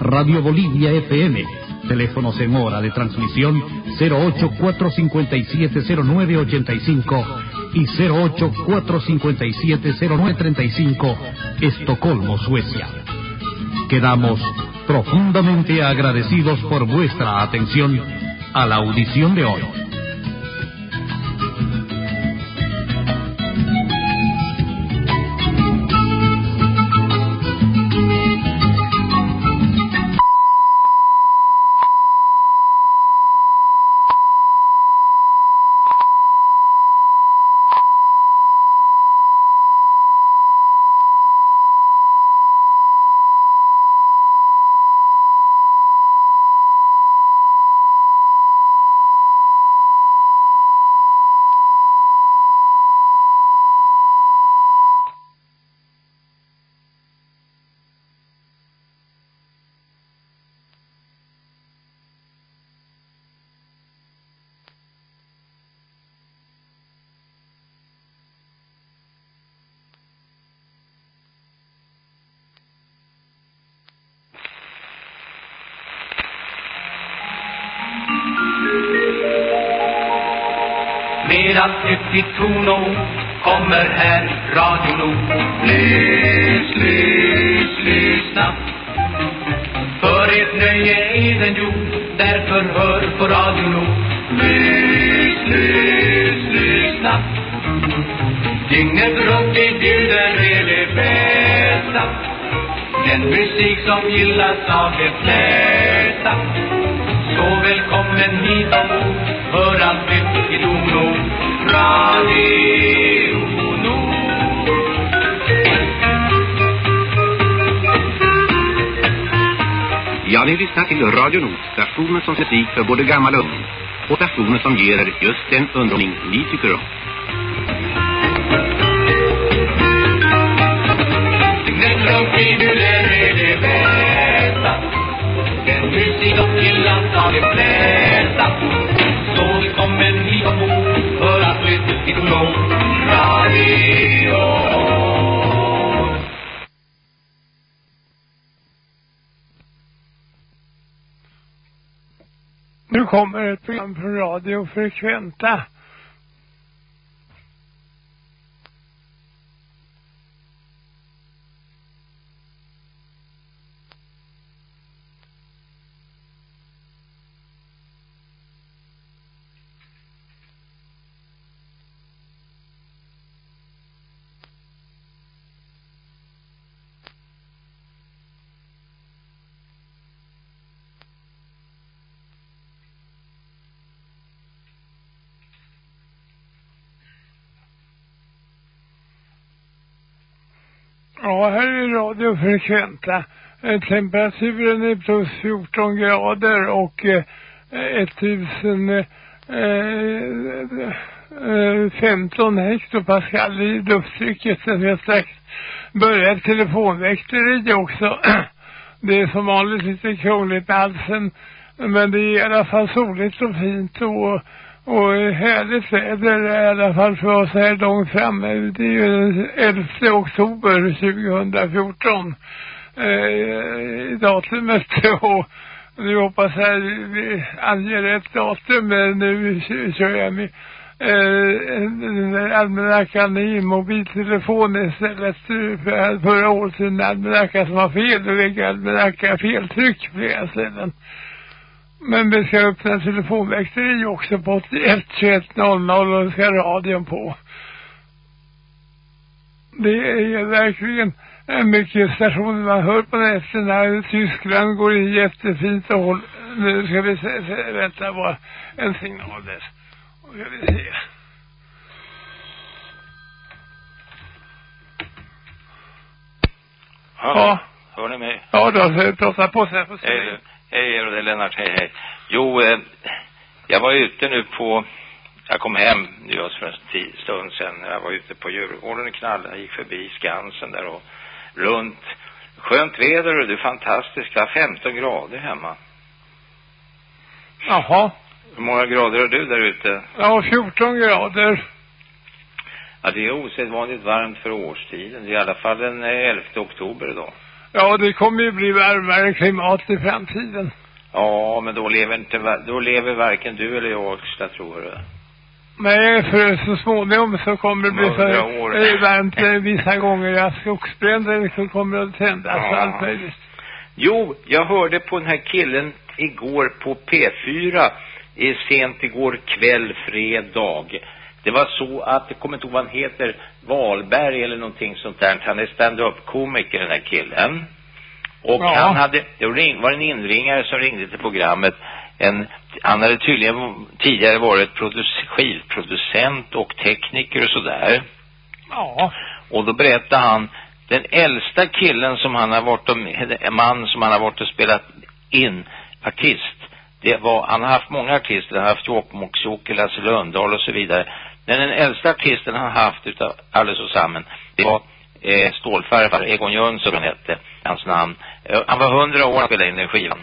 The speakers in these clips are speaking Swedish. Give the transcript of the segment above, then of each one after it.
Radio Bolivia FM. Teléfonos en hora de transmisión 084570985 y 084570935, Estocolmo, Suecia. Quedamos profundamente agradecidos por vuestra atención a la audición de hoy. Som gillas av de flesta. Så välkommen hit ombord, hör allt nytt i Dono. Radio Nord. Ja, ni lyssnar till Radio Nord, stationen som musik för både gammal och ung. Och stationen som ger er just den underhållning ni tycker om. Den musik som av de flesta. Så välkommen hit och bo för att lyssna till Dono. Radio Nu kommer ett program från Radio Frekventa. Ja, här är Radio Frekventa. Eh, temperaturen är plus 14 grader och eh, 1000 eh, eh, 15 hektopascal i lufttrycket. Sen jag strax börjat telefonväkteri också. Det är som vanligt lite krångligt med halsen. Men det är i alla fall soligt och fint och, och härligt väder i alla fall för oss här långt framme. Det är ju den 11 oktober 2014 eh, datumet och nu hoppas jag vi anger rätt datum men nu kör jag med eh, almanackan i mobiltelefon istället för förra året en almanacka som var fel och fick almanacka feltryck på flera ställen. Men vi ska öppna telefonväxteri också på 81 21 00 och ska radion på. Det är verkligen en mycket stationer man hör på nätterna. Tyskland går in jättefint och håll. Nu ska vi se, se, vänta bara en signal där. Och ska vi se. Ja. Hör ni mig? Ja, då ska jag prata på sig. Får se. Hej, du. Hej det är Lennart, hej hej. Jo, eh, jag var ute nu på, jag kom hem just för en stund sedan. Jag var ute på Djurgården i Knalla, jag gick förbi Skansen där och runt. Skönt väder och det är fantastiskt, det var 15 grader hemma. Jaha. Hur många grader har du där ute? Ja, 14 grader. Ja, det är osedvanligt varmt för årstiden. Det är i alla fall den 11 oktober idag. Ja, det kommer ju bli varmare klimat i framtiden. Ja, men då lever inte, då lever varken du eller jag, jag tror jag. Nej, för så småningom så kommer det bli för år. varmt vissa gånger. Ja, skogsbränder så kommer att tändas Ja. allt möjligt. Jo, jag hörde på den här killen igår på P4 i sent igår kväll, fredag. Det var så att, jag kommer inte ihåg vad han heter, Valberg eller någonting sånt där. Han är stand-up-komiker den här killen. Och Ja. han hade, det var en inringare som ringde till programmet. En, han hade tydligen tidigare varit produc- skivproducent och tekniker och sådär. Ja. Och då berättade han, den äldsta killen som han har varit och, en man som han har varit och spelat in, artist, det var, han har haft många artister, han har haft Jokkmokks-Jocke, Lasse Lundahl och så vidare. Men den äldsta artisten han haft utav alldeles och samman, det var eh, stålfarfar, Egon Jönsson han hette, hans namn. Eh, han var hundra år när han spelade in den skivan.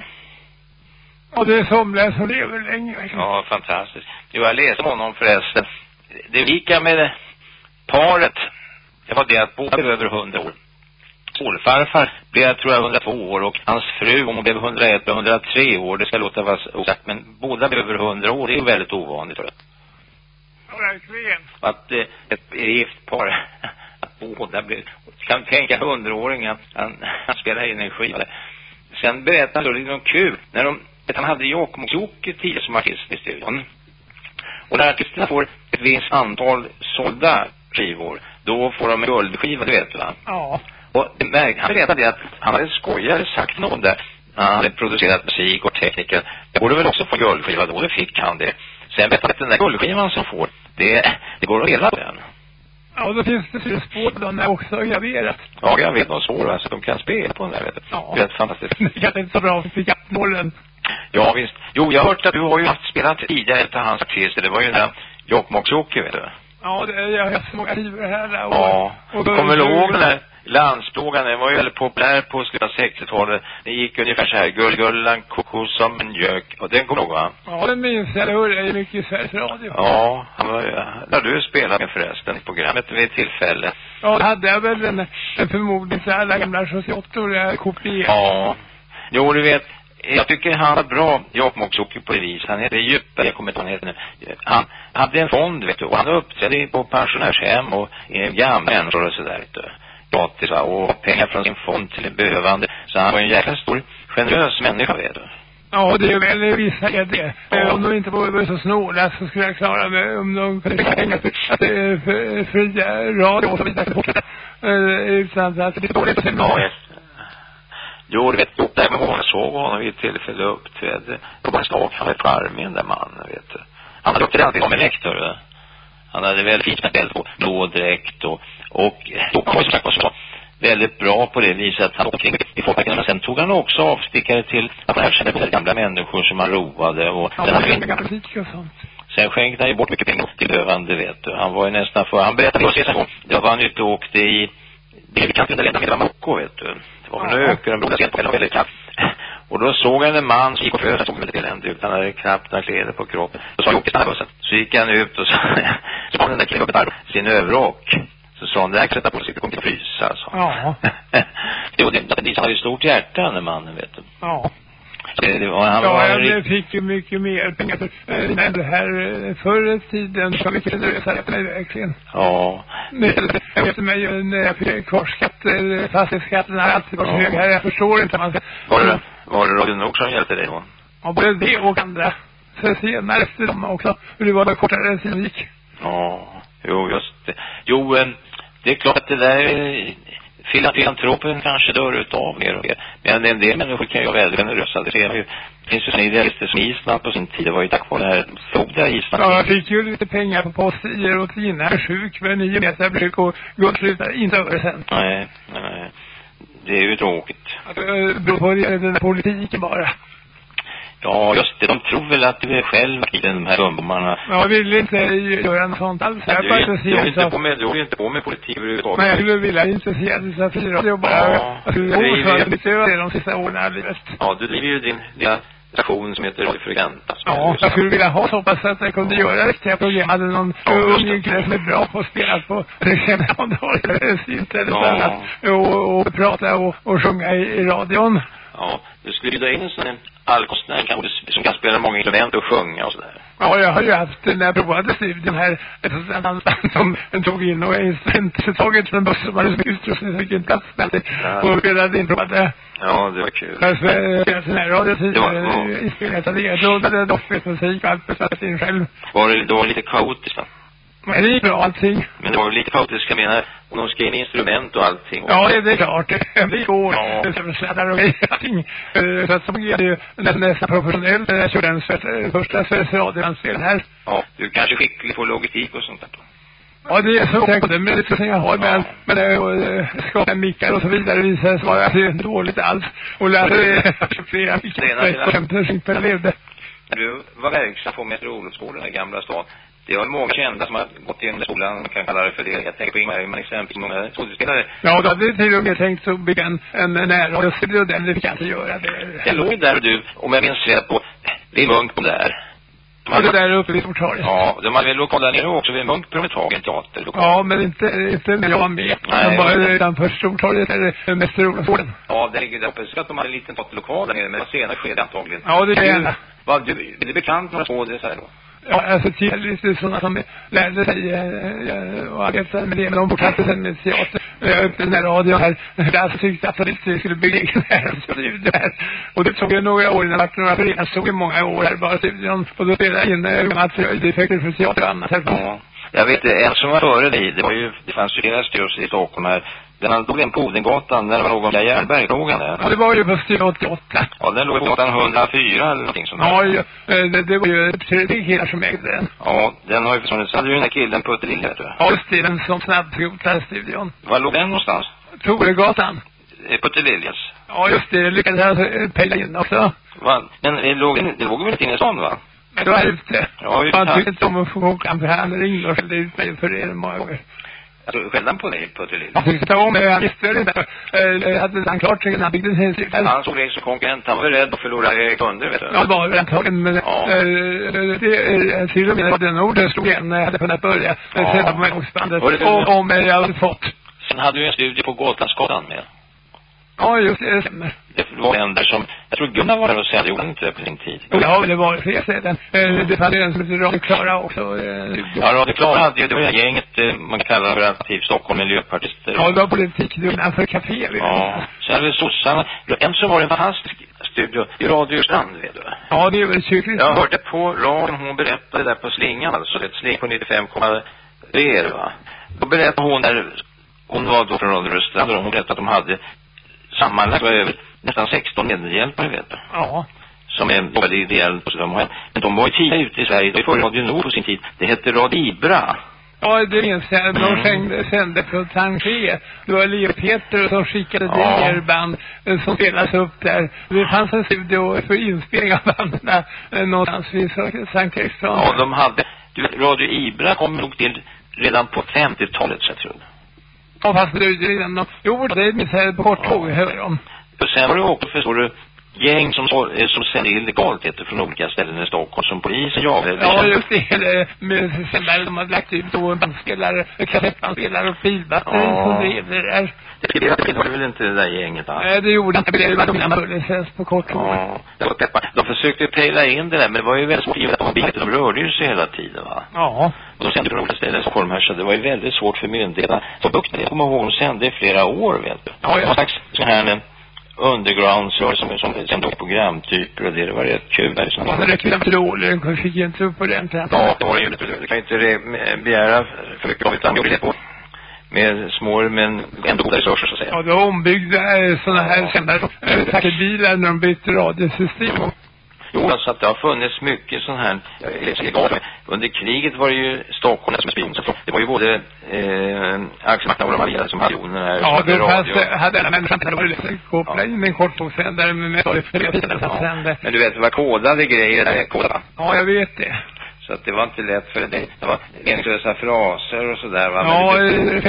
Och det är somliga som lever länge. Ja, fantastiskt. Jo, jag läste om honom förresten. Det lika med paret, det var det att båda blev över 100 år. Solfarfar blev, tror jag, 102 år och hans fru, hon blev 101 och 103 år. Det ska låta vara osagt, men båda blev över 100 år. Det är väldigt ovanligt, tror jag. Ja, verkligen. Att eh, ett gift par, att båda blir, kan tänka hundraåringen, han, han spelar in en skiva. Sen berättade han då, det är något kul, när de, att han hade Jokkmokks-Jocke tidigare som artist i studion. Och när artisterna får ett visst antal sålda skivor, då får de en guldskiva, det vet du va? Ja. Och det märk- han berättade det att han hade skojare sagt någon där, han hade producerat musik och tekniker. Jag borde väl också få guldskiva då, det fick han det. Sen berättade han att den där guldskivan som får, det, det går att leva på den. Ja, då finns det syspår på den där också graverat. Ja, jag vet, de svåra, alltså de kan spela på den där, vet du. Ja. Det är fantastiskt. Det kanske inte så bra för jaktmålen. Ja, visst. Jo, jag har hört att du har ju haft spelat tidigare av hans artister. Det var ju den där Jokkmokks-Jocke, vet du. Ja, det, jag har så många skivor här. Och, Ja. och Du kommer du ihåg den där landsplågan? Den var ju väldigt populär på slutet av 60-talet. Den gick ungefär så här. Gullgullan, koko som en gök. Och den kommer du ihåg, va? Ja, den minns jag. Det hörde jag ju mycket i Sveriges Radio. Ja, han var, ja, när du spelade med förresten i programmet vid tillfälle. Ja, då hade jag väl en, en förmodligen så alla gamla 78 år kopierade. Ja. Jo, du vet, jag tycker han var bra, Jokkmokks-Jocke på det viset. Han heter Djupa, jag kommer inte ihåg nu. Han hade en fond, vet du, och han uppträdde på pensionärshem och eh, gamla människor och sådär, vet du. Gratis, och pengar från sin fond till en behövande. Så han var en jäkla stor, generös människa, vet du. Ja, det är väl vissa är det. Eh, Om de inte vore så snåla så skulle jag klara mig om de kunde pengar för fria radio och så vidare. Eh, Utan att det är dåligt att se Ja. Jo, du vet, jo, där med honom, jag såg honom vid ett tillfälle uppträdde på Barnstag. Han var charmig den där mannen, vet du. Han hade uppträtt alltid som en lektor, va? Han hade väldigt fint med bälte på, blå dräkt och, och, han var som sagt var så väldigt bra på det viset att han åkte omkring i folkparken. Men sen tog han också avstickare till att han kände på gamla människor som han roade och Ja, sen, han, sen skänkte han ju bort mycket pengar till behövande, vet du. Han var ju nästan för, han berättade för oss en gång, det var han ute och åkte i, kan inte lända med Marocko, vet du. Det var en Ja. öken, en blodad sent på kvällen. Och då såg han en man som gick och frös, han såg väldigt eländig ut. Han hade knappt några kläder på kroppen. Så sa Jocke, stanna bussen. Så gick han ut och så, så kom den där killen upp sin överrock. Så sa han, det här kan sätta på sig, det kommer inte frysa, sa han. Ja. jo, det, det, han hade ju stort hjärta, den mannen, vet du. Ja. Så det, var, han Ja, var jag rikt... fick ju mycket mer pengar för eh, men det här eh, förr i tiden så mycket generösare för mig verkligen. Ja. Men jag vet mig eh, när jag fick kvarskatt, fastighetsskatten har alltid varit Ja. hög här. Jag förstår inte man. Var det, var det Radio Nord som hjälpte dig då? Ja, både det och andra. Så senare efter dem också. Hur det var då kortare tid gick. Ja, jo just det. Jo, eh, det är klart att det där eh, filantropen kanske dör utav mer och mer. Men en del människor kan ju vara väldigt generösa. Det ser ju. Det finns ju sådana idealister som Island på sin tid. Det var ju tack vare det här floda Island. Ja, jag fick ju lite pengar på postgirot innan jag blev sjuk. Men i och med att jag blev sjuk och Gud slutade inte över sen. Nej, nej. Det är ju tråkigt. På det- den där politiken bara. Ja, just det. De tror väl att du är själv i de här ungdomarna. Jag ville inte göra något sånt alls. Jag är bara intresserad inte på med, du är inte på med politik överhuvudtaget. Men jag skulle vilja intressera för fyra. Jag bara... Ja, Jag skulle ordförande det de sista åren av livet. Ja, du driver ju din, dina station som heter Radio Frekventa. som Ja, jag skulle vilja ha så pass att jag kunde göra riktiga program. Hade någon ung kille som är bra på att spela på reklamdagar eller synt eller annat. Och, och prata och, och sjunga i, i radion. Ja, du skulle bjuda in en allkonstnär kanske som kan spela många instrument och sjunga och sådär. Ja, jag har ju haft, när jag provade studion här, här som tog in och tagit en buss som hade utrustning så fick inte plats det. Och spelade in, provade. Ja, det var kul. Jag spelade sån här radio Det tidigare, inspelat av ledtrådar, doftmusik och allt besvärat in själv. Var det, det var lite kaotiskt va? Men det gick bra allting. Men det var lite kaotiskt, jag menar, och de skrev in instrument och allting. Ja, det är klart. Det går. Ja. Som sladdar och allting. Eh, Så att så fungerar det ju nä- nästan professionellt. Jag körde den Sveriges- första Sveriges radioanspel här. Ja, du är kanske skicklig på logistik och sånt där. Ja, det är så tänkt. Men det som jag har med, med det och eh, skapa mickar och så vidare visade sig vara alltså, dåligt alls. Och lärde flera Det mickar på 15 skickor jag levde. När du var verksam på Meteorologsskolan i Gamla stan, det var många kända som har gått igenom skolan, man kan kalla det för det. Jag tänker på Ingmar Bergman exempelvis, många skådespelare. Ja, då hade till och med tänkt att bygga en, en närradiostudio och den, det fick jag inte göra. Det, Jag låg där du, om jag minns rätt på, vid Munk på där. De Ja, det där uppe vid Stortorget. ja, de hade väl lokal där nere också vid Munk på ett tag, en teaterlokal. Ja, men inte, inte när jag var med. Nej, just det. utanför Stortorget eller Mästerolofården. Ja, det ligger där uppe. Så att de hade en liten teaterlokal där nere, men senare skede antagligen. Ja, det Du, gärna. var du, är det bekant med skådisar då? Ja, alltså till lite sådana som lärde sig äh, och arbetade med det, men de fortsatte sen med teater. Jag öppnade den här radion här. Jag alltså tyckte absolut att vi skulle bygga egen här här. Och det tog jag några år innan det var några föreningar stod i många år här bara studion. Och då spelade jag in eh, äh, materialeffekter för teater och annat här. Ja. Jag vet, en som var före dig, det var ju, det fanns ju flera styrelser i Stockholm här. Den han låg en på Odengatan, när det var någon där Järnberg, låg han där? Ja, det var ju på studion 88. Ja, den låg på gatan 104 eller någonting sånt. Ja, ju, äh, det, det var ju killar som ägde den. Ja, den har ju försvunnit. Så hade ju den där killen Putte Lille, vet du. Ja, just det, den som snabbskrotade studion. Var låg den någonstans? Toregatan. Eh, Putte Liljes. Ja, just det, det lyckades jag alltså pejla in också. Va? Men det låg, det låg väl inte inne i stan, va? Men då var ute. Ja, ute. Han tyckte inte om att få åka för han ringde och skällde ut mig för det många gånger. Alltså, skällde han på dig, Putte Lille? Han tyckte om mig, han visste väl inte. Eh, hade han klart sig han byggde hel cykel. Han såg dig som konkurrent. Han var rädd att förlora eh, kunder, vet du. Ja, det var väl antagligen, men Ja. eh, det, eh, till och med den orden stod igen när jag hade kunnat börja Ja. ja. sätta på mig. Var det Och om jag hade fått. Sen hade du en studie på Gotlandsgatan med. Ja, just det, stämmer. Det var en där som, jag tror Gunnar var där och sände, han inte på sin tid? Ja, det var fler ställen. Eh, det fanns en som hette Radio Klara också. Eh, Ja, Radio Klara hade ju, det ju gänget, eh, man kallar för Alternativ Stockholm, miljöpartister. ja, det var politik café. vet Ja, sen hade vi sossarna. En som var en fantastisk studio i Radio Strand, vet du. Ja, det är väl kyrkligt. Jag hörde på radion, hon berättade där på slingan, alltså ett sling på 95,3 va. Då berättade hon där, hon var då från Radio Röstrand och hon berättade att de hade sammanlagt var över nästan 16 medhjälpare vet du. Ja. Som är jobbade ideellt och så de har, men de var ju tidigare ute i Sverige, det var ju Radio Nord på sin tid. Det hette Radio Ibra. Ja, det minns jag. De Mm. sände, sände på Tanger. Det var Leo Peter som skickade Ja. ja. band eh, som spelades upp där. Det fanns en studio för inspelning av banden eh, någonstans vid Sankt Eriksplan. Ja, de hade, du Radio Ibra kom nog till redan på 50-talet så jag tror. Ja, fast det är redan de... Jo, det minns jag på kort tåg, hör om. Och sen var det också, förstår du, gäng som, eh, som sände illegalt du, från olika ställen i Stockholm som polisen jagade. Ja, just det. Eller med sändare de hade lagt ut då bandspelare, kassettbandspelare och bilbatteri Ja. som det där. Det var väl inte det där gänget alls. Nej, det gjorde inte det. Var de bullersens på kort. Ja, det var. De försökte pejla in det där, men det var ju väldigt svårt. och med att De, de rörde ju sig hela tiden va. Ja. Och de sände från olika ställen i Stockholm här, så det var ju väldigt svårt för myndigheterna. Så bukt med det. Jag kommer ihåg, de sände i flera år vet du. Ja, ja. Någon slags sån här en undergroundsrörelse som, som sände programtyper och det, det var rätt kul. Där, liksom. Och så räckte de till den fick inte upp på den tiden. Ja, det var ju Du kan inte begära för mycket av ett land. gjorde det på med små men ändå goda resurser så att säga. Ja, det var ombyggda eh, sådana här sändare som äh, taxibilar när de bytte radiosystem. Jo, alltså att det har funnits mycket sån här, legalt, men under kriget var det ju Stockholm som spion. Så det var ju både eh, Axel Martin och de allierade som hade spioner här. Ja, hade fanns det, hade alla människor inte varit lättare att koppla in en korttågssändare med med flera Ja. sände. Men du vet, det var kodade grejer där, kodade? Ja, jag vet det. Så att det var inte lätt för det. Det var meningslösa fraser och sådär va. Ja, det, det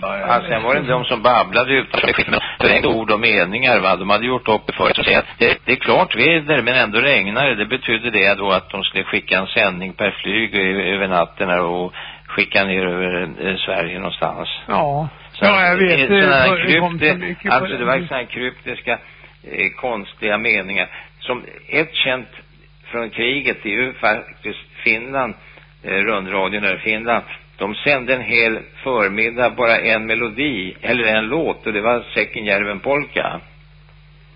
Ja, sen var det de som babblade utan förlängda ord och meningar va. De hade gjort upp för att säga att det, det är klart väder men ändå regnar det. Det betydde det då att de skulle skicka en sändning per flyg över natten och skicka ner över eh, Sverige någonstans. Ja. Så ja, jag vet. sådana Det så krypti- mycket Alltså det var sådana kryptiska eh, konstiga meningar. Som ett känt från kriget, är ju faktiskt Finland, eh, rundradion där i Finland. De sände en hel förmiddag bara en melodi, eller en låt, och det var Säckenjärven polka.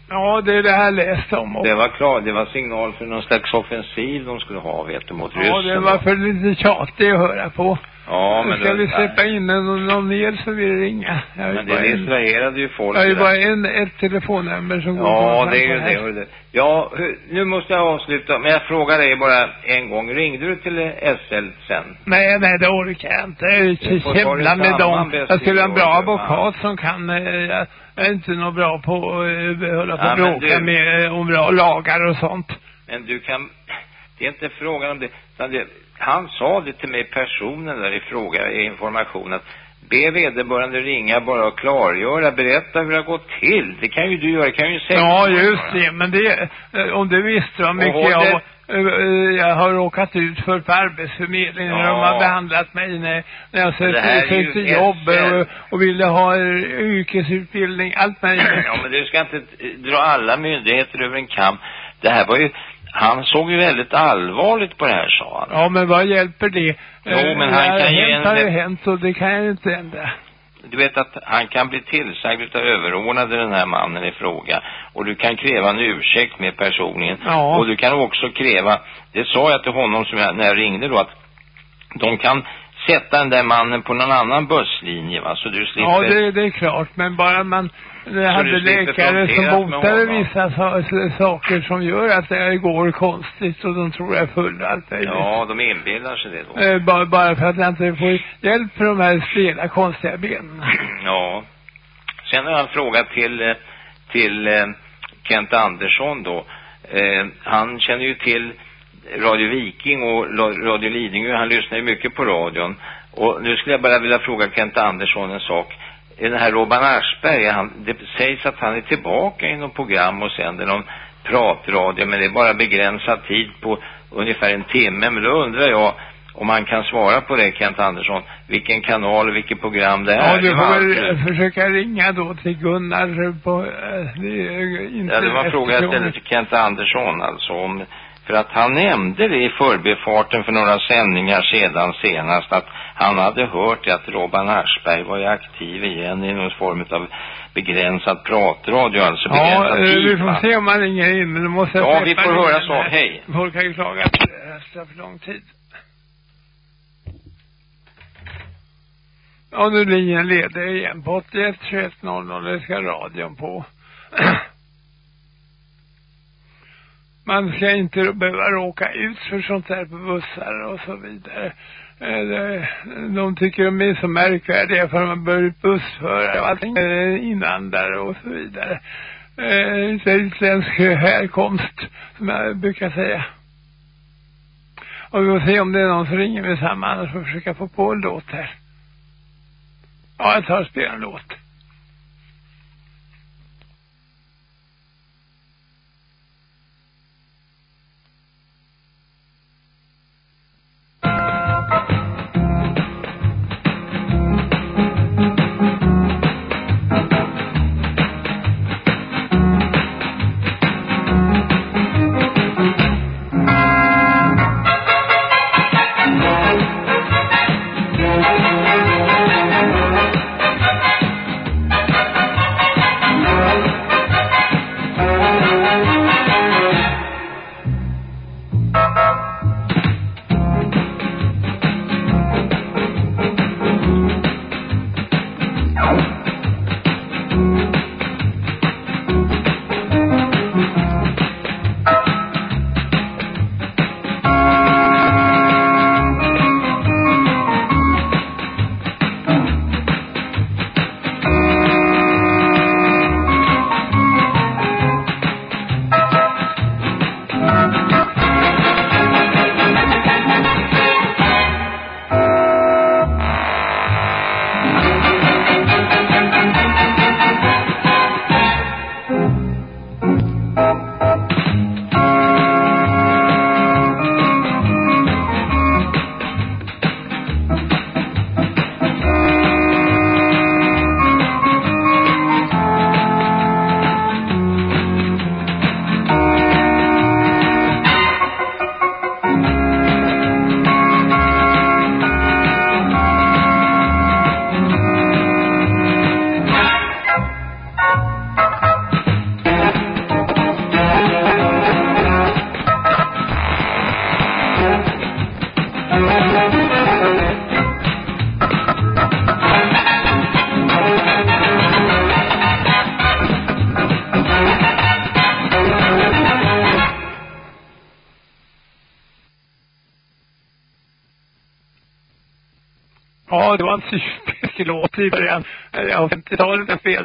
Ja, det är det här läst om. Och, Det var klart, det var signal för någon slags offensiv de skulle ha, vet du, mot ja, ryssen. det var för lite tjatig att höra på. Ja, men ska det- vi släppa in en och någon mer så vill det ringa. Jag Men det distraherade ju folk. jag det där. bara en, ett telefonnummer som går Ja, det är ju det. du. Ja, hur, nu måste jag avsluta. Men jag frågar dig bara en gång. Ringde du till SL sen? Nej, nej, det orkar jag inte. Jag Du käbbla med dem. Jag skulle ha en du bra advokat som kan, eh, jag jag är inte något bra på att eh, hålla på Ja, bråka du- med eh, om bra lagar och sånt. Men du kan... Det är inte frågan om det. Han sa det till mig, personen där i fråga, i information, att be vederbörande ringa bara och klargöra, berätta hur det har gått till. Det kan ju du göra, det kan ju säkert Ja, just det. Men det, eh, om du visste vad mycket jag, eh, jag har råkat ut för på arbetsförmedlingen. Ja. De har behandlat mig när, när jag sökte, sökte jobb och, och ville ha yrkesutbildning, allt möjligt. Ja, men du ska inte dra alla myndigheter över en kam. Det här var ju... Han såg ju väldigt allvarligt på det här, sa han. Ja, men vad hjälper det? Jo, men han det kan hänt en- har ju hänt och det kan ju inte ändra. Du vet att han kan bli tillsagd utav överordnade den här mannen i fråga. Och du kan kräva en ursäkt med personligen. Ja. Och du kan också kräva, det sa jag till honom som jag, när jag ringde då, att de kan sätta den där mannen på någon annan busslinje va, så du slipper... Ja, det, det är klart, men bara man jag hade läkare som botade vissa sa, saker som gör att det går konstigt och de tror jag är full allt möjligt. Ja, de inbillar sig det då. Eh, bara, bara för att jag inte får hjälp för de här stela konstiga benen. Ja. Sen har jag en fråga till, eh, till eh, Kent Andersson då. Eh, han känner ju till Radio Viking och Radio Lidingö. Han lyssnar ju mycket på radion. Och nu skulle jag bara vilja fråga Kent Andersson en sak. Den här Robban Aschberg, han, det sägs att han är tillbaka i något program och sänder någon pratradio, men det är bara begränsad tid på ungefär en timme. Men då undrar jag om han kan svara på det, Kent Andersson, vilken kanal och vilket program det är. Ja, du får försöka ringa då till Gunnar på, eh, det inte Ja, det var en fråga jag ställde till Kent Andersson alltså om, för att han nämnde det i förbifarten för några sändningar sedan senast att han hade hört att Robban Aschberg var ju aktiv igen i någon form av begränsad pratradio, alltså Ja, begränsad eh, tid vi får va? se om man ringer in, men då måste jag Ja, vi får höra så. Hej. Folk har ju klagat på det så för lång tid. Ja, nu är linjen ledig igen på 81 21 00, det ska radion på. Man ska inte behöva råka ut för sånt där på bussar och så vidare. Eh, de tycker de är så märkvärdiga för man börjar bussföra och allting inandare invandrare och så vidare. Eh, utländsk härkomst som jag brukar säga. Och vi får se om det är någon som ringer med samma annars får försöka få på en låt här. Ja, jag tar och spelar en låt.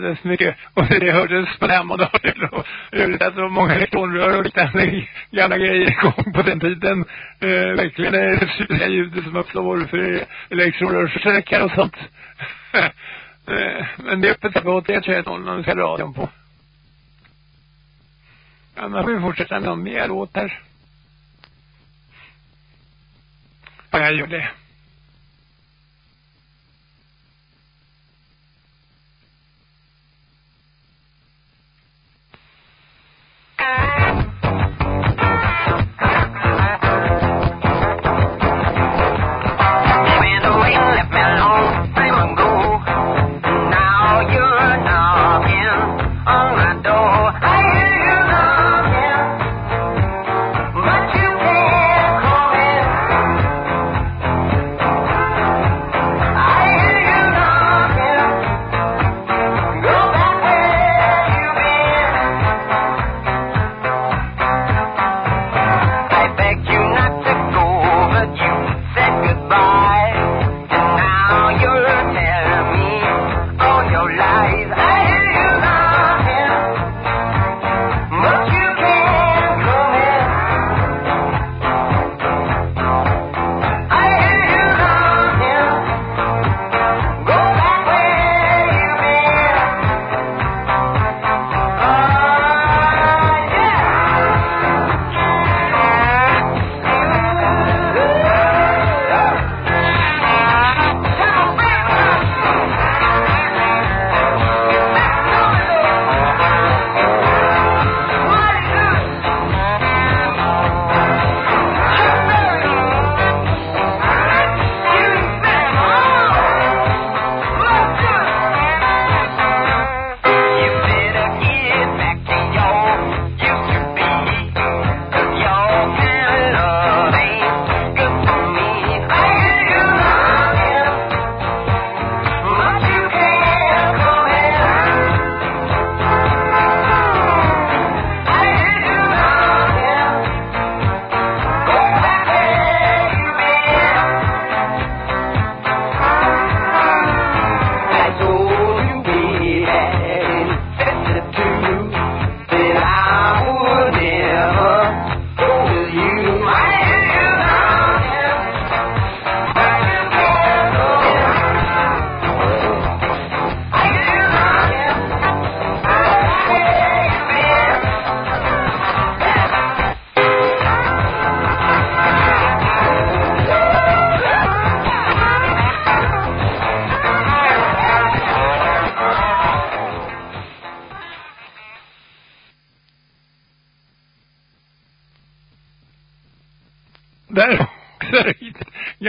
Alldeles mycket. Och det hördes på hemmadagar. Och det var många elektronrör och liknande gamla grejer igång på den tiden. Eh, verkligen det sura ljudet som uppstår för elektronrörssträckare och sånt. eh, men det är öppet på 81 21 00 ska radion på. Annars får vi fortsätta med någon mer låt här. Ja, jag gör det. Där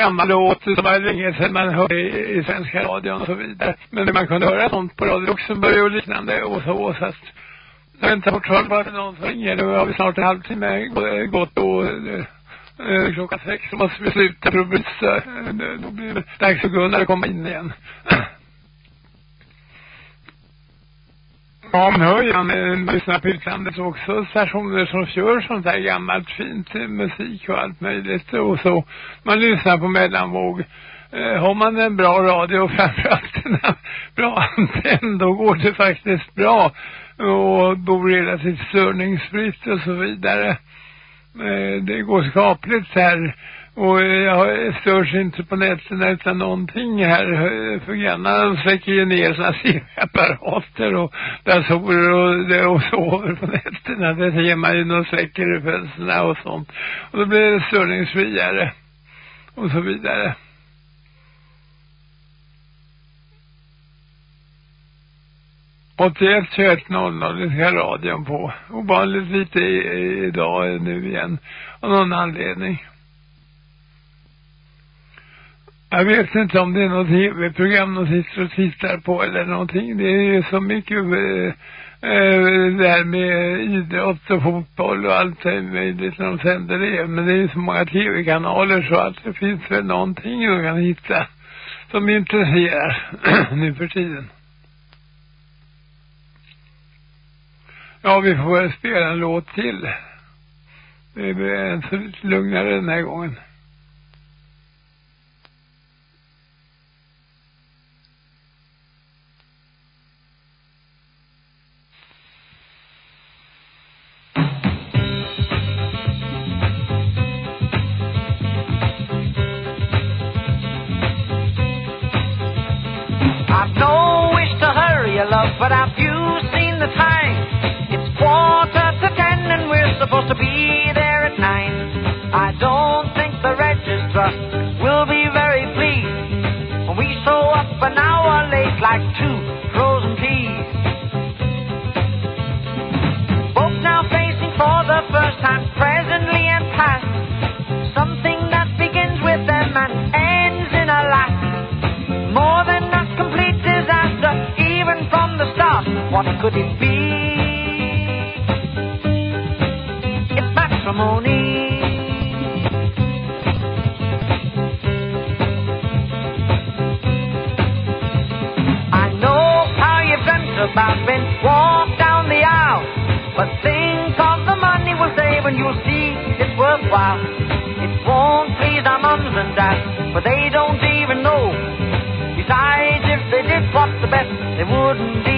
gammal låt som var länge sedan man hörde i, i svenska radion och så vidare. Men man kunde höra sånt på Radio Luxemburg och liknande och så, så att jag väntar fortfarande bara någon som ringer. Nu har vi snart en halvtimme gått och eh, eh klockan sex så måste vi sluta för att byta. Då blir det dags för Gunnar att komma in igen. Ja, man hör ju han eh, lyssnar på utlandet också stationer som kör sånt där gammalt fint musik och allt möjligt och så. Man lyssnar på mellanvåg. Eh, har man en bra radio och framförallt en bra antenn då går det faktiskt bra och bor relativt störningsfritt och så vidare. Eh, det går skapligt här och jag störs inte på nätterna utan någonting här. För grannarna släcker ju ner sina apparater och datorer och, det, och sover på nätterna. Det ser man ju när de släcker i fönsterna och sånt. Och då blir det störningsfriare. Och så vidare. Åttioett, 21, 00, det ska radion på. Ovanligt lite idag nu igen. Av någon anledning. Jag vet inte om det är något tv-program de sitter och tittar på eller någonting. Det är ju så mycket eh, eh det här med idrott och fotboll och allt möjligt när de sänder det. Men det är ju så många tv-kanaler så att det finns väl någonting de kan hitta som intresserar nu för tiden. Ja, vi får väl spela en låt till. Det blir en så lite lugnare den här gången. But have you seen the time? It's quarter to ten and we're supposed to be there at nine. I don't think the registrar will be very pleased when we show up an hour late like two What could it be? It's matrimony. I know how you've dreamt about when walk down the aisle. But think of the money we'll save and you'll see it's worthwhile. It won't please our mums and dads, but they don't even know. Besides, if they did what's the best, they wouldn't even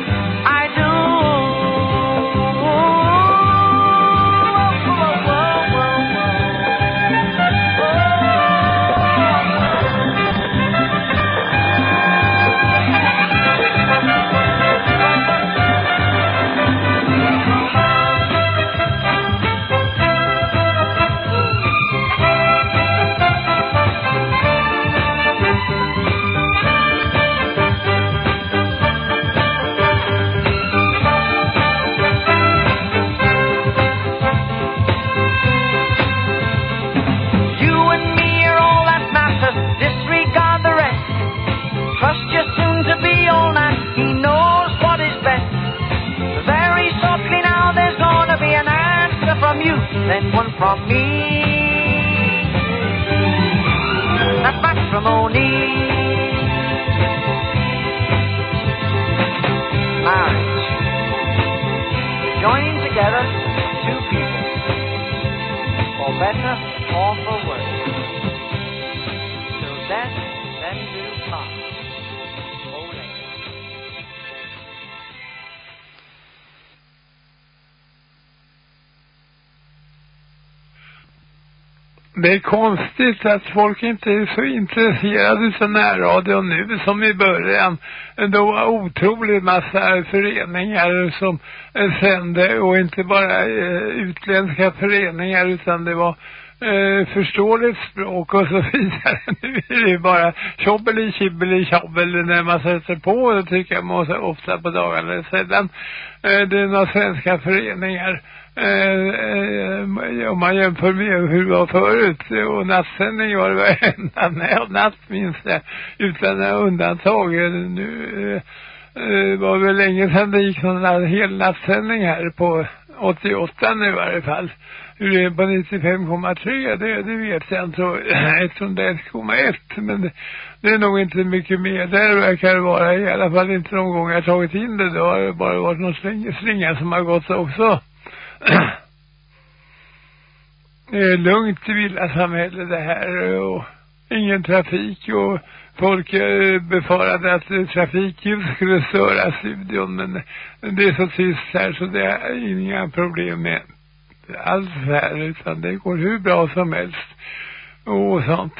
from you, then one from me. That's matrimony. Marriage. Joining together two people. For better or for worse. Det är konstigt att folk inte är så intresserade av närradio nu som i början. Det var otroligt massa föreningar som eh, sände och inte bara eh, utländska föreningar utan det var eh, förståeligt språk och så vidare. Nu är det bara tjobbeli, kibbeli, tjobbeli när man sätter på det tycker jag man ofta på dagarna. Sedan eh, det är några svenska föreningar eh, eh, om man jämför med hur det var förut och nattsändning var det? Varenda natt minns jag. Utan undantag eh, nu eh, eh, var väl länge sedan det gick någon hel nattsändning här på 88 nu i varje fall. Hur det är på 95,3 det, det vet jag inte. 101,1 men det, det är nog inte mycket mer. Där verkar det vara i alla fall inte någon gång jag tagit in det. Det har bara varit någon slinga, slinga som har gått också lugnt i villasamhälle det här och ingen trafik och folk eh, befarade att eh, trafiken skulle störa studion men det är så tyst här så det är inga problem med alls här utan det går hur bra som helst och sånt.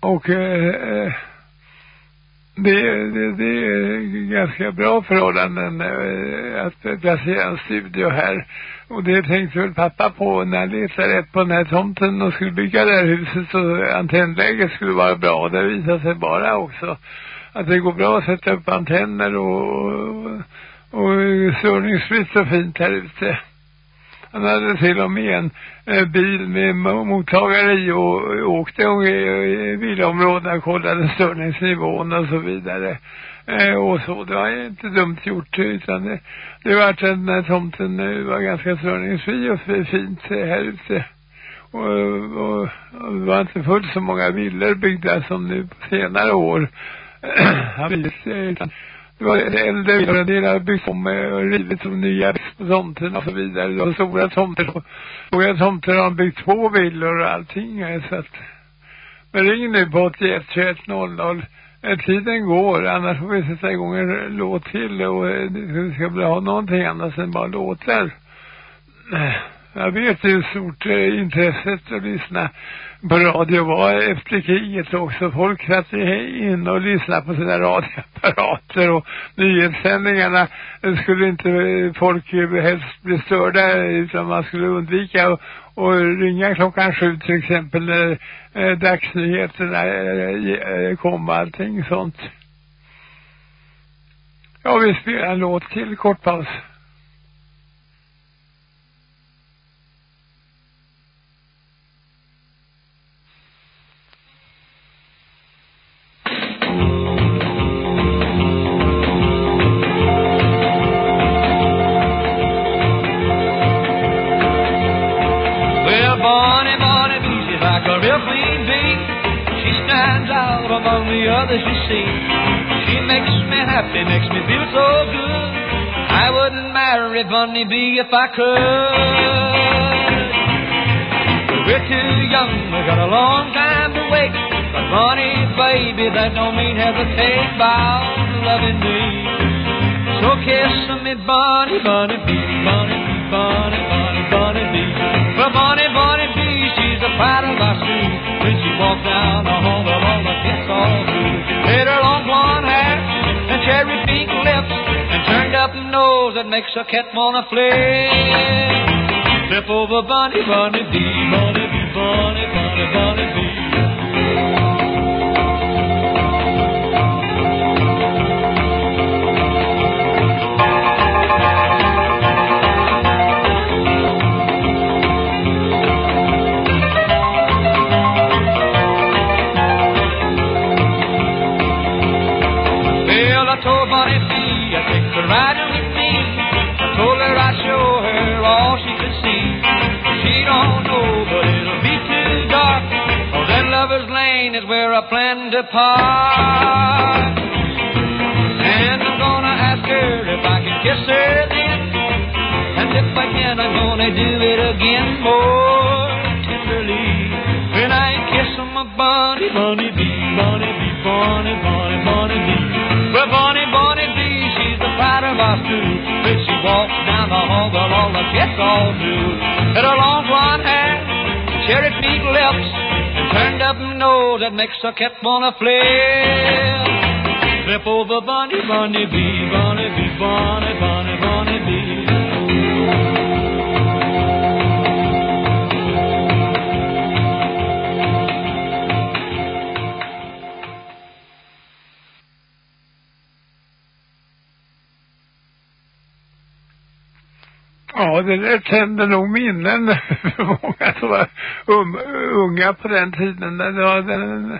Och eh, eh det, det, det är ganska bra förhållanden eh, att placera en studio här. Och det tänkte väl pappa på när han letade rätt på den här tomten och skulle bygga det här huset så antennläget skulle vara bra. Och det visade sig bara också att det går bra att sätta upp antenner och, och, och störningsfritt och fint här ute. Han hade till och med en eh, bil med mottagare i och, och åkte och, eh, i, i villaområdena och kollade störningsnivån och så vidare. Eh, och så, det var inte dumt gjort utan det, det var att den här tomten eh, var ganska störningsfri och fint eh, här ute. Och, och, och det var inte fullt så många villor byggda som nu på senare år Han blivit. Utan eh, det var äldre villor, en del hade byggts om och rivit som nya på och så vidare. Det var stora tomter. och, stora tomter har byggt två villor och allting. Så att, men ring nu på 81 21 00 tiden går, annars får vi sätta igång en låt till och eh, vi ska väl ha någonting annat än bara låtar. Eh, jag vet hur stort eh, intresset att lyssna på radio var efter kriget också. Folk satt in och lyssnade på sina radioapparater och nyhetssändningarna skulle inte folk helst bli störda utan man skulle undvika och, och ringa klockan sju till exempel när eh, dagsnyheterna eh, kom och allting sånt. Ja, vi spelar en låt till, Kortpaus. Among the others you see. She makes me happy, makes me feel so good. I wouldn't marry Bunny Bee if I could. We're too young, we got a long time to wait. But Bonnie, baby, that don't mean hesitate about loving me. So kiss me, Bonnie, Bonnie Bee, Bonnie Bee, Bonnie Bee. Well, Bonnie, Bonnie Bee, she's a pride of our street. When she walks down the hall, the all the kids all through. Had her long blonde hair and cherry pink lips and turned up nose that makes a cat wanna flip. Flip over Bonnie, Bonnie Bee, Bonnie Bee, Bonnie, Bonnie, Bonnie Bee. Lane is where I plan to park. And I'm gonna ask her if I can kiss her then. And if I can, I'm gonna do it again more tenderly. When I kiss my Bonnie, Bonnie B, Bonnie B, Bonnie, Bonnie, Bonnie B. Well, Bonnie, Bonnie B, she's the pride of our stew. When she walks down the hall, well, all the kids all do. Had her long blonde hair, cherry pink lips, and turned up know that makes a cat wanna flip. Flip over Bonnie, Bonnie Bee, Bonnie Bee, Bonnie, Bonnie, Bonnie Bee. Ja, det där tände nog minnen för många som var um, unga på den tiden. Det var den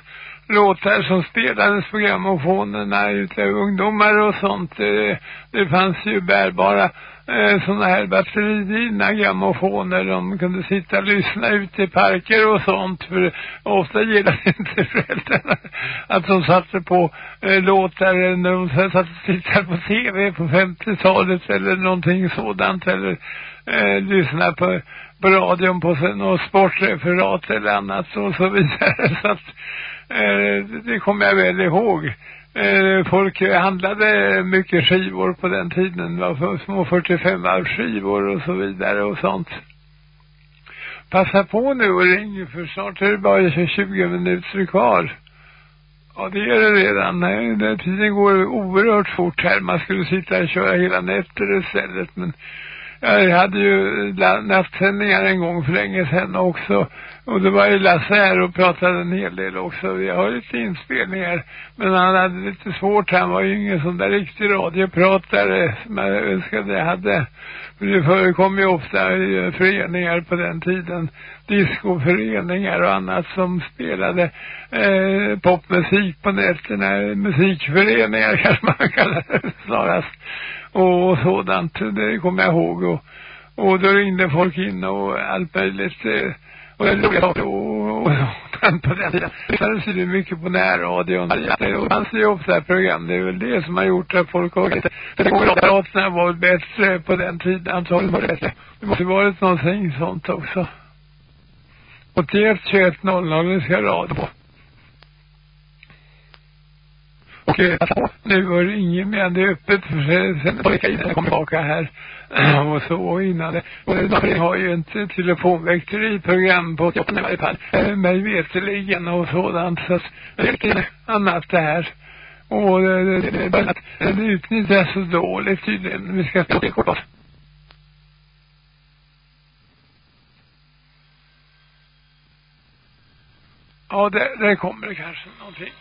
låtar som spelades på grammofonerna ute ungdomar och sånt. Det, det fanns ju bärbara eh, sådana här batteridrivna grammofoner. De kunde sitta och lyssna ute i parker och sånt. För ofta gillade inte föräldrarna att de satte på eh, låtar när de satt och tittade på tv på 50-talet eller någonting sådant. Eller eh, lyssna på, på radion på något sportreferat eller annat och så vidare. Så att eh, det kommer jag väl ihåg. Eh, folk handlade mycket skivor på den tiden. Det var små 45 skivor och så vidare och sånt. Passa på nu och ring för snart är det bara 20 minuter kvar. Ja, det är det redan. Nej, den tiden går oerhört fort här. Man skulle sitta och köra hela nätter istället. Men jag hade ju nattsändningar en gång för länge sedan också. Och det var ju Lasse här och pratade en hel del också. Vi har lite inspelningar. Men han hade lite svårt. Han var ju ingen sån där riktig radiopratare som jag önskade jag hade. För det förekom ju ofta i eh, föreningar på den tiden. discoföreningar och annat som spelade eh, popmusik på nätterna, musikföreningar kanske man kallar det snarast. Och, sådant, det kommer jag ihåg. Och, och då ringde folk in och allt möjligt. Och jag låg och, och, och på den tiden. Sen ser det mycket på närradion. Det fanns ju ofta program. Det är väl det som har gjort att folk har lite. Det Moderaterna var bättre på den tiden. Antagligen var det bättre. Det måste varit någonting sånt också. 81 21 00 ska jag radio på. Och eh, nu var det ingen mer. Det är öppet för. Sen på vecka innan jag kom tillbaka här. och så innan det. Och det har ju inte telefonväkteriprogram på 88 i varje fall. Eh, mig veteligen och sådant. Så att det är lite annat det här. Och eh, det, det, det, det, utnyttjas så dåligt tydligen. Vi ska spela kort oss. Ja, det, det kommer det kanske någonting.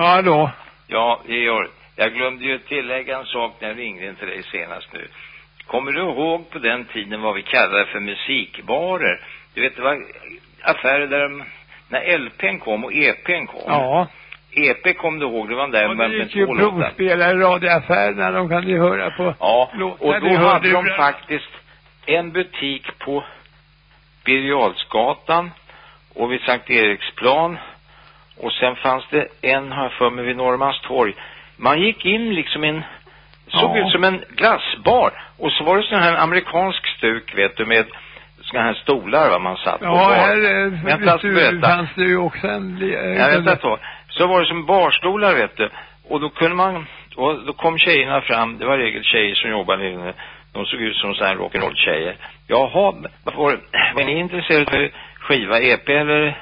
Ja, hallå. Ja, Georg. Jag glömde ju tillägga en sak när jag ringde in till dig senast nu. Kommer du ihåg på den tiden vad vi kallade för musikbarer? Du vet, det var affärer där de, när LPn kom och EPn kom. Ja. EP kom du ihåg, det var där Och med, det med gick ju två låtar. provspelare i radioaffärerna. De kan ju höra på Ja, låtar. och Det då hade ju de faktiskt en butik på Birger och vid Sankt Eriksplan. Och sen fanns det en, har jag för mig, vid Norrmalmstorg. Man gick in liksom en, såg Ja. ut som en glassbar. Och så var det sån här amerikansk stuk, vet du, med såna här stolar va, man satt på. Ja, här eh, Vänta, Sture berätta. fanns det ju också en... eh, Jag vet ett tag. Så var det som barstolar vet du. Och då kunde man, och då kom tjejerna fram, det var regel tjejer som jobbade inne. De såg ut som sådana här rock'n'roll-tjejer. Jaha, var, var ni intresserade av skiva, EP eller,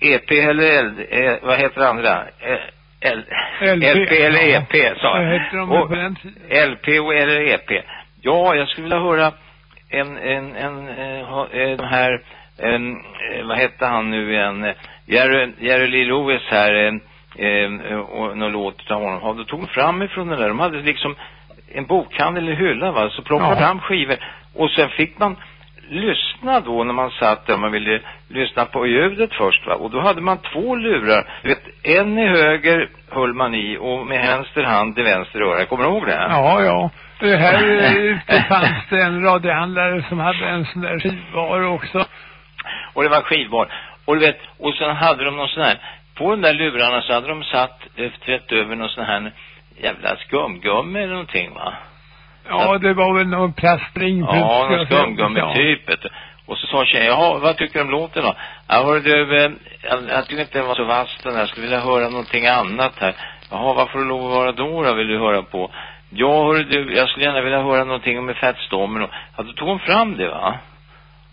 EP eller L, eh, vad heter andra? L, LP. LP eller. EP sa jag. Och-? LP eller EP. Ja, jag skulle vilja höra en, en, en, eh, eh, de här, en, eh, vad hette han nu igen, Jerry, Jerry Lee Lewis här, eh, eh, och någon låt av honom. Ja, då tog de fram ifrån den där, de hade liksom en bokhandel i hyllan va, så plockade Ja. fram skivor och sen fick man lyssna då när man satt där, man ville lyssna på ljudet först va, och då hade man två lurar, du vet, en i höger höll man i och med vänster hand i vänster öra, kommer du ihåg det? Ja, ja. Det här ute fanns det en radiohandlare som hade en sån där skivbar också. Och det var skivbar. Och du vet, och sen hade de någon sån här, på de där lurarna så hade de satt, eh, trätt över någon sån här jävla skumgummi eller någonting va? Ja, det var väl någon plastring. Ja, någon skumgummi typ vet du. Och så sa tjejen, jaha, vad tycker du om låten då? Ja, hörru du, eh, jag, jag tycker inte den var så vass den där, jag skulle vilja höra någonting annat här. Jaha, vad får du lov att vara då, då vill du höra på? Ja, hörru du, jag skulle gärna vilja höra någonting om Fettstormen och, ja, då tog hon fram det va?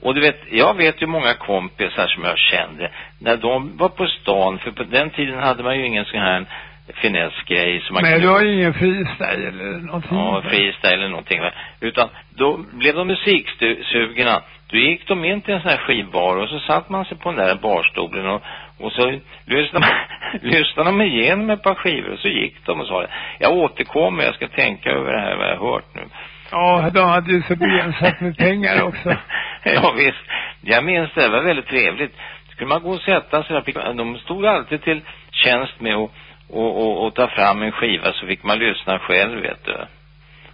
Och du vet, jag vet ju många kompisar som jag kände, när de var på stan, för på den tiden hade man ju ingen sån här finessgrej som man Nej, kunde du har ju ingen freestyle eller någonting. Ja, freestyle eller någonting va. Utan då blev de musiksugna. Då gick de in till en sån här skivbar och så satt man sig på den där barstolen och, och så lyssnade, lyssnade de igenom ett par skivor och så gick de och sa jag återkommer, jag ska tänka över det här vad jag har hört nu. Ja, de hade ju så begränsat med pengar också. ja visst. Jag minns det, det var väldigt trevligt. Så kunde man gå och sätta sig där. De stod alltid till tjänst med att och, och, och ta fram en skiva så fick man lyssna själv vet du.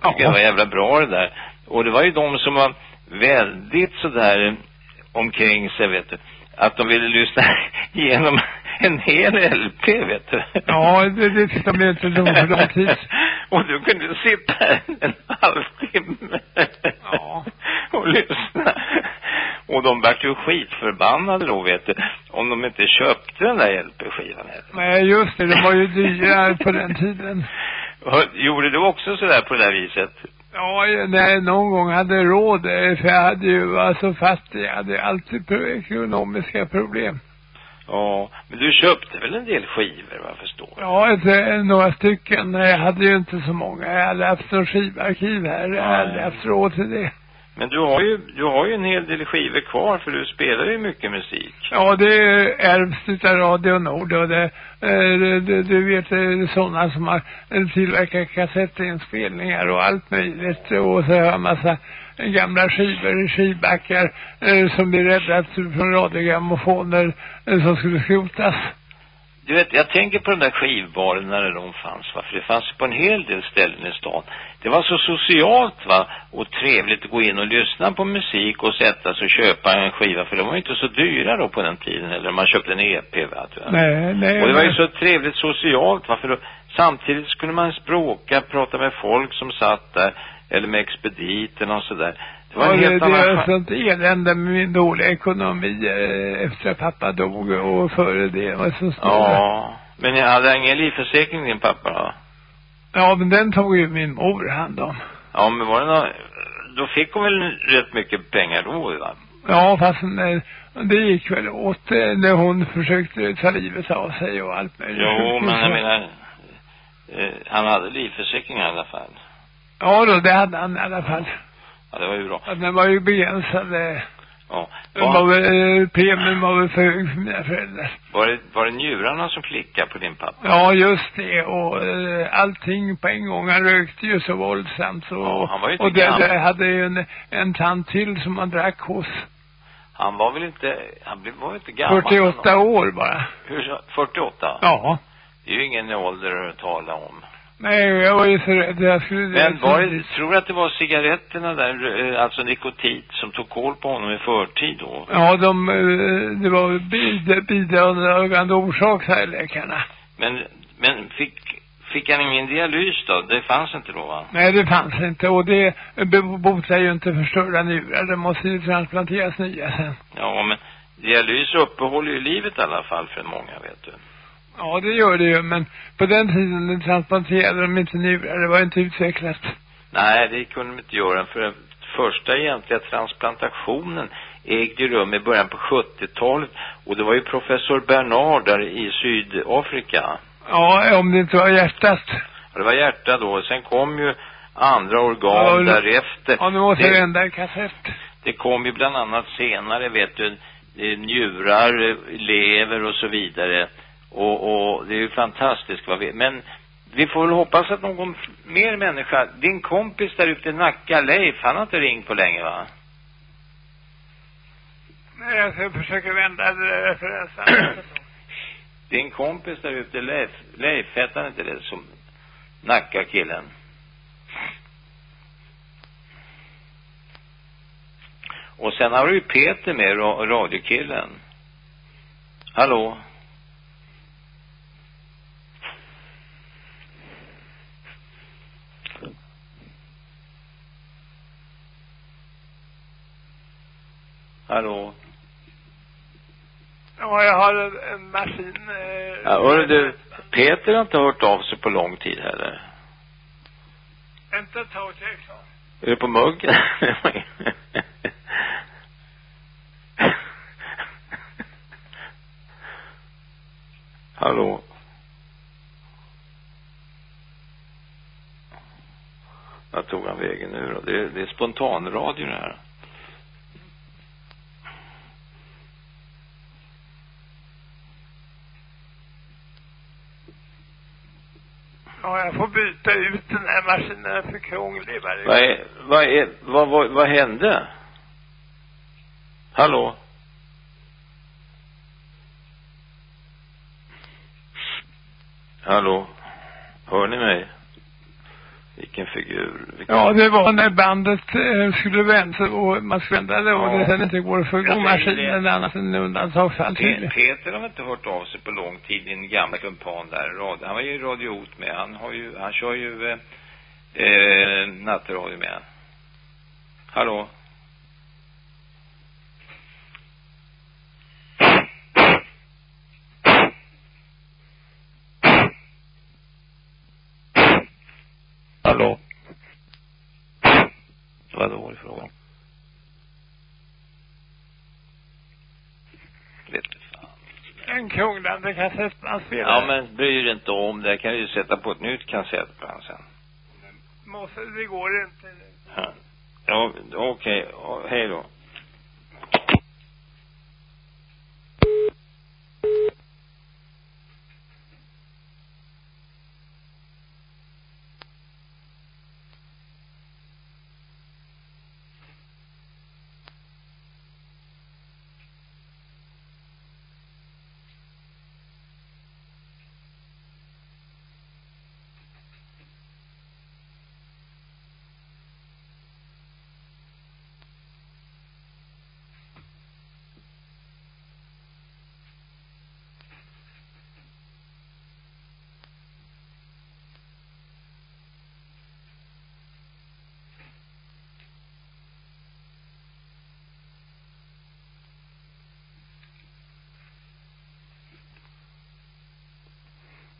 Ja. det var jävla bra det där. Och det var ju de som var väldigt sådär omkring sig vet du. Att de ville lyssna igenom en hel LP vet du. Ja, det, det fick de inte för lång tid. Och du kunde sitta en halvtimme. Ja. och lyssna. Och de vart ju skitförbannade då vet du. Om de inte köpte den där LP-skivan heller. Nej, just det. De var ju dyra på den tiden. Gjorde du också sådär på det där viset? Ja, när jag någon gång hade råd, eh, för jag hade ju var så fattig, jag hade alltid ekonomiska problem. Ja, men du köpte väl en del skivor vad jag förstår? Ja, ett, eh, några stycken. Jag hade ju inte så många. Jag hade haft någon skivarkiv här. Jag hade haft råd till det. Men du har ju, du har ju en hel del skivor kvar för du spelar ju mycket musik. Ja, det ärvs utav Radio Nord och det, det, det du vet, det är sådana som har tillverkat kassettinspelningar och allt möjligt och så har jag en massa gamla skivor, i skivbackar eh, som blir räddat från radiogrammofoner eh, som skulle skrotas. Du vet, jag tänker på den där skivbaren när de fanns va, för det fanns på en hel del ställen i stan. Det var så socialt va, och trevligt att gå in och lyssna på musik och sätta sig och köpa en skiva, för de var ju inte så dyra då på den tiden, eller man köpte en EP va. Nej, nej. Och det var ju så trevligt socialt va, för då, samtidigt skulle man språka, prata med folk som satt där, eller med expediten och sådär. Det var Ja, en det, helt det annan är chans. sånt elände med min dåliga ekonomi eh, efter att pappa dog och före det var så stor. Ja, men jag hade ingen livförsäkring din pappa då? Ja, men den tog ju min mor hand om. Ja, men var det nå då fick hon väl rätt mycket pengar då va? Ja, fast eh, det gick väl åt eh, när hon försökte ta livet av sig och allt möjligt. Jo, men jag menar, han hade livförsäkring i alla fall. Ja då, det hade han i alla fall. Ja, det var ju bra. Ja, Den var ju begränsad. Ja. Den var Var, väl, eh, premien var väl för hög för mina föräldrar. var, det, var det njurarna som klickade på din pappa? Ja, just det. Och eh, allting på en gång. Han rökte ju så våldsamt. Så, Ja, han var ju inte och det, det hade ju en, en tant till som han drack hos. Han var väl inte, han blev, var inte gammal? 48 år bara. Hur så, 48? Ja. Det är ju ingen ålder att tala om. Nej, jag var ju så rädd. Jag skulle Men var det, tror du att det var cigaretterna där, eh, alltså nikotit, som tog koll på honom i förtid då? Ja, de, eh, det var bid- bidragande orsak, säger läkarna. Men, men fick, fick han ingen dialys då? Det fanns inte då va? Nej, det fanns inte. Och det botar ju inte förstörda njurar. Det måste ju transplanteras nya sen. Ja, men dialys uppehåller ju livet i alla fall för många, vet du. Ja, det gör det ju. Men på den tiden transplanterade de inte njurar. Det var inte utvecklat. Nej, det kunde de inte göra för den första egentliga transplantationen ägde rum i början på 70-talet och det var ju professor Bernard där i Sydafrika. Ja, om det inte var hjärtat. Och det var hjärta då. Sen kom ju andra organ Ja, och- därefter. Ja, nu måste det, vända en kassett. det kom ju bland annat senare, vet du, eh, njurar, eh, lever och så vidare. Och, och det är ju fantastiskt vad vi, men vi får väl hoppas att någon mer människa, din kompis där ute i Nacka, Leif, han har inte ringt på länge va? Nej, jag ska försöka vända referensen. Din kompis där ute, Leif, Leif, hette han inte det som Nacka-killen? Och sen har du ju Peter med, ra- radiokillen. Hallå? Hallå? Ja, jag har en, maskin. Eh, Ja, hörru du, Peter har inte hört av sig på lång tid heller. Vänta ett tag till är du på muggen? Hallå? Vart tog han vägen nu då? Det är, det är spontanradio det här. Ja, jag får byta ut den här maskinen. Den är för krånglig varje Vad är, vad är, vad, vad, vad hände? Hallå? Hallå? Hör ni mig? Vilken figur. Vilken... Ja, det var när bandet eh, skulle vända och man skulle vända det och Ja. det sen inte går igång säger maskinen annat än undantagsfall Pe-. Peter har inte hört av sig på lång tid, din gamla kumpan där. Radio. Han var ju i radiot med. Han har ju, han kör ju eh, eh, nattradio med. Hallå? Vad var det frågan? Vet du fan. En krånglande kassettbandspelare. Ja, men bryr dig inte om det. Kan ju sätta på ett nytt kassettband sen. Måste, det går inte. Ja. Ja, okej, okay. hej då.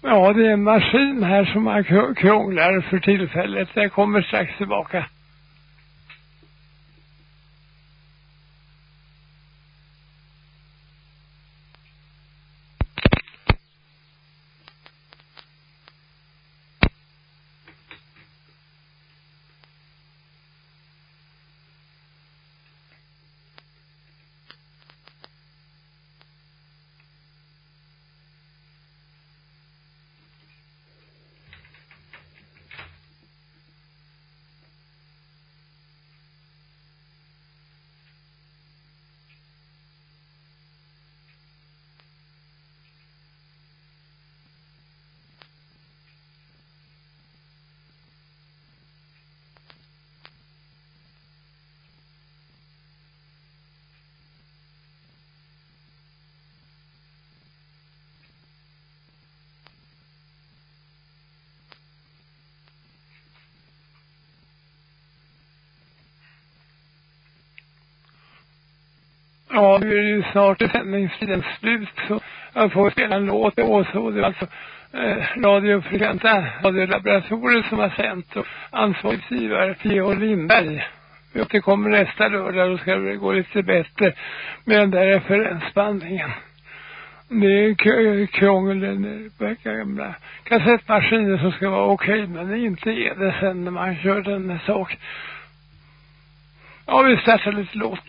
Ja, det är en maskin här som man krånglar för tillfället. Jag kommer strax tillbaka. Ja, nu är det ju snart sändningstiden slut så jag får spela en låt och så. Det är alltså eh, radiofrekventa radiolaboratoriet som har sänt och ansvarsgivare utgivare P.H. Lindberg. Vi återkommer nästa lördag och ska det gå lite bättre med den där referensbandningen. Det är krångel verkar gamla kassettmaskiner som ska vara okej okay, men inte är det sen när man kör den sak. Ja, vi startar lite låt.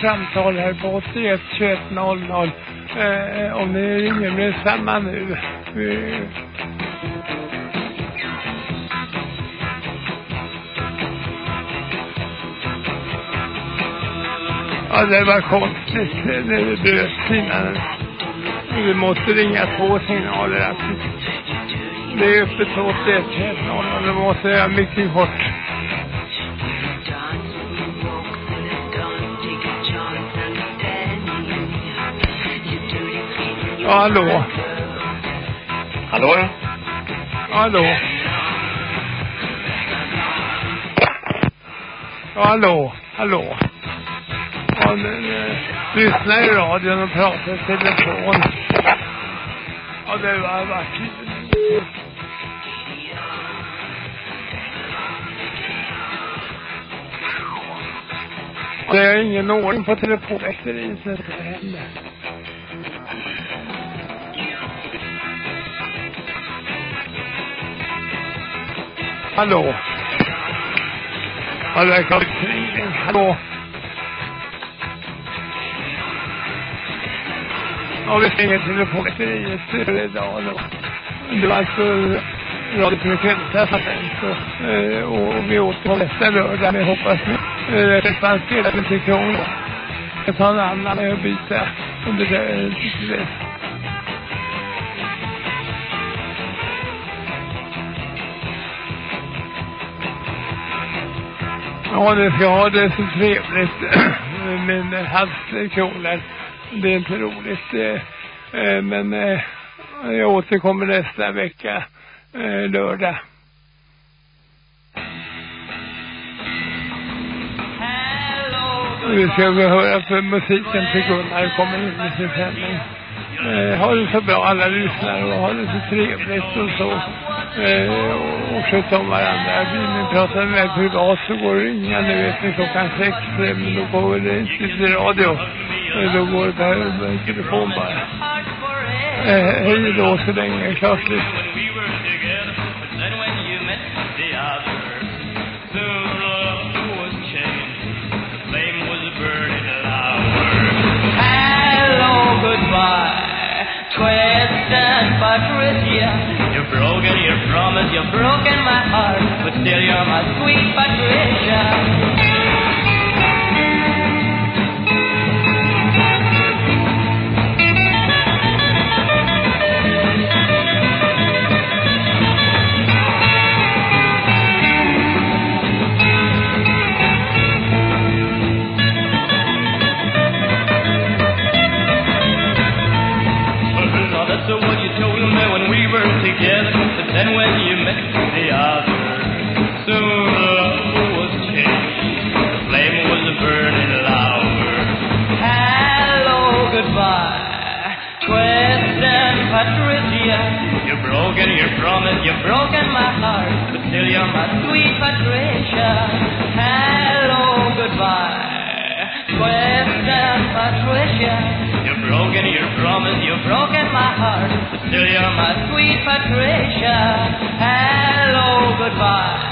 Samtal här på 81 21 00. Eh, om ni ringer med samma nu. Eh. Ja, det var konstigt när det bröts innan. Vi måste ringa två signaler. Att det är öppet 81 21 00. Det måste jag mycket kort. Ja, hallå. Hallå? Hallå. Ja, hallå. Hallå. Ja, eh, lyssna i radion och prata i telefon. Ja, det var vackert. Det är ingen ordning på telefonväxteriet så det. Hallå? Ja, det verkar kring. Hallå? Ja, vi stänger telefonväxteriet för idag då. Det var alltså radiofrekvensa och, eh, och vi återkommer nästa lördag. Men jag hoppas nu. Eh, det fanns spelat lite krångel. Jag tar en annan och byta under det. Ja, det ska ha det så trevligt. Men halskjolar, det är inte roligt. Eh, eh, men eh, jag återkommer nästa vecka, lördag. Vi ska väl höra för musiken till Gunnar kommer in i sin sändning. Eh, ha det så bra alla lyssnare och ha det så trevligt och så. Eh, och sköta om varandra. Vill ni prata med mig privat så går det att ringa ni vet ni klockan sex. Eh, men då går det inte till radio. Eh, då går det per eh, telefon bara. Eh, hej då så länge. Klart slut. Hello, goodbye, Twist and Patricia. Broken your promise, you've broken my heart, but still you're my sweet Patricia. You've broken my heart, but still you're my sweet Patricia. Hello, goodbye, Western Patricia. You've broken your promise, you've broken my heart, but still you're my sweet Patricia. Hello, goodbye.